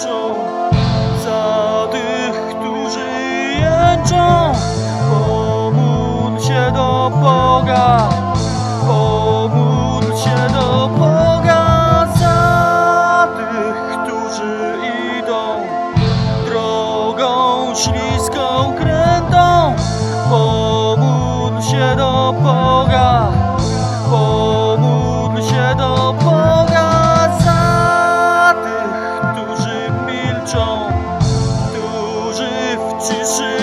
płaczą, za tych, którzy jęczą. Pomódl się do Boga, pomódl się do Boga za tych, którzy idą drogą śliską, którzy w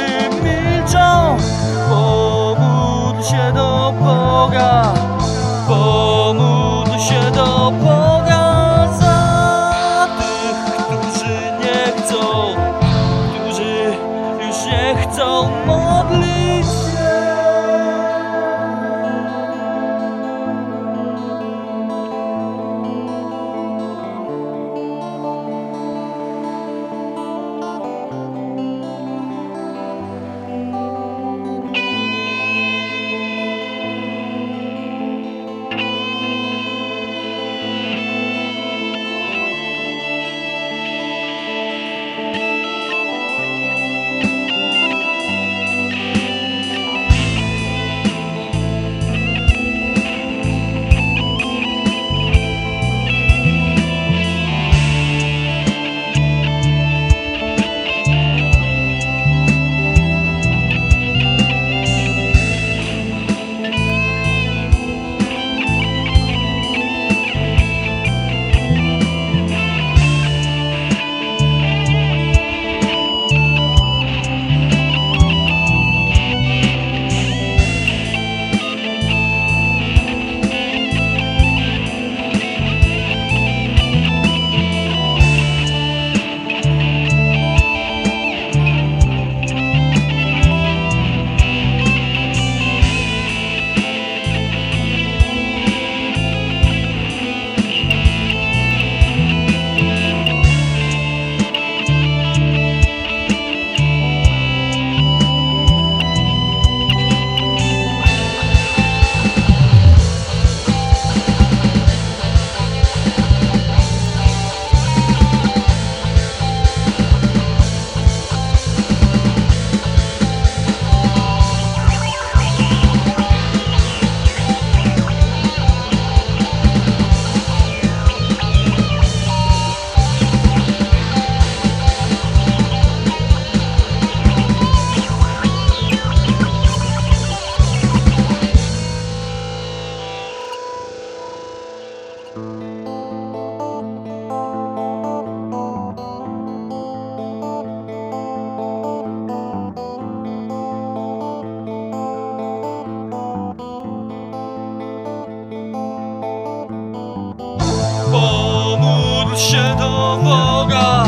Pomódl się do Boga,